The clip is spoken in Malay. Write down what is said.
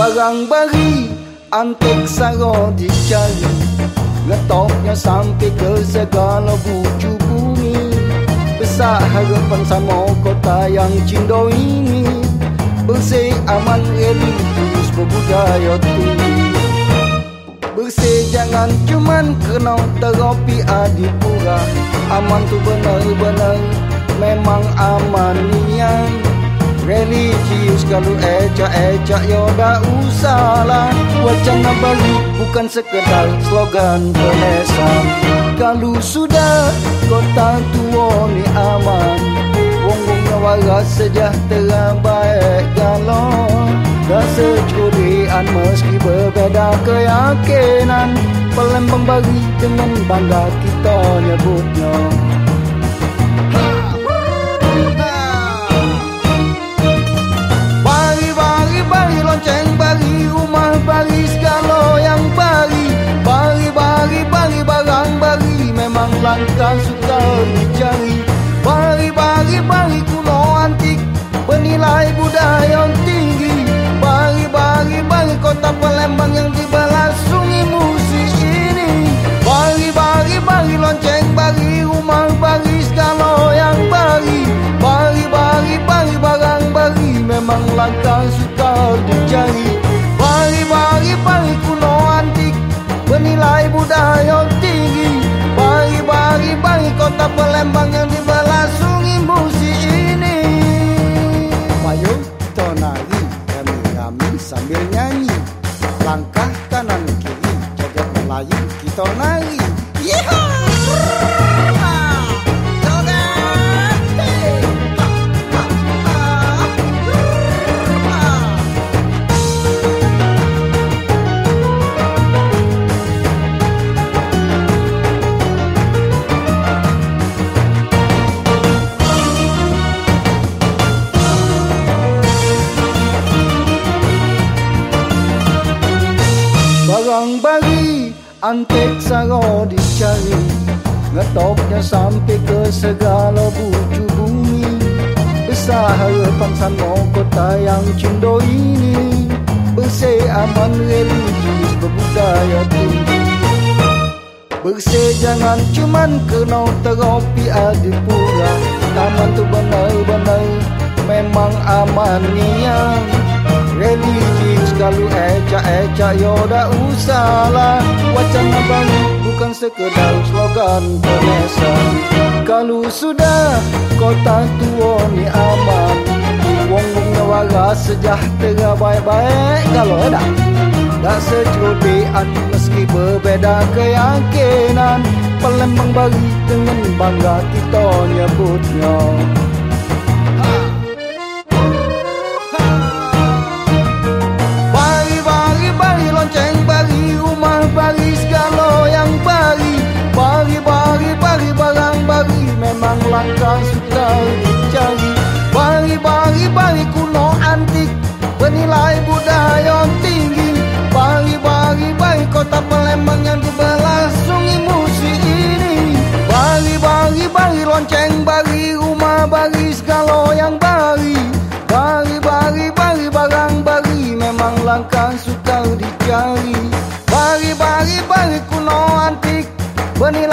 Barang bari antik saro dicari Ngetoknya sampai ke segala bucu bumi. Besar harapan sama kota yang cindo ini. Bersih aman religius berbudaya tinggi. Bersih jangan cuman kena terapi adipura Aman tu benar-benar memang aman Religius kalau ecak-ecak yo dah usahlah. Wacana baru bukan sekedar slogan penesan Kalau sudah kota tua ni aman. Wong-wongnya waras sejahtera baik galon. Dah securian meski berbeza keyakinan. Pelembang bagi dengan bangga kita nyebutnya suka dicari Bagi-bagi bagi kuno antik. Bernilai budaya tinggi. Bagi-bagi bagi kota Palembang yang dibelasungi musik ini. Mayo kita nari kami-kami sambil nyanyi. Langkah kanan kiri joget Melayu kita nari Yeehaw! Antik saro dicari Ngetoknya sampai ke segala bucu bumi. Besar harapan sama kota yang cindo ini. Bersih aman religius berbudaya tinggi. Bersih jangan cuman kena terapi adipura Taman tu benar-benar memang aman niat Religius kalau ecak-ecak yo dah usahlah sekedar slogan penesan Kalau sudah kota tua ni aman Wong-wongnya waras sejahtera baik-baik Kalau dah Tak secudian meski berbeza keyakinan. Palembang bagi dengan bangga kita nyebutnya makan sudah dicari, Bari-bari bari kuno antik Bernilai budaya tinggi. Bari-bari bari kota Palembang yang diberlasungi musim ini. Bari-bari bari lonceng bari rumah bari segala yang bari Bari-bari bari barang bari memang langka suka dicari. Bari-bari bari kuno antik Bernilai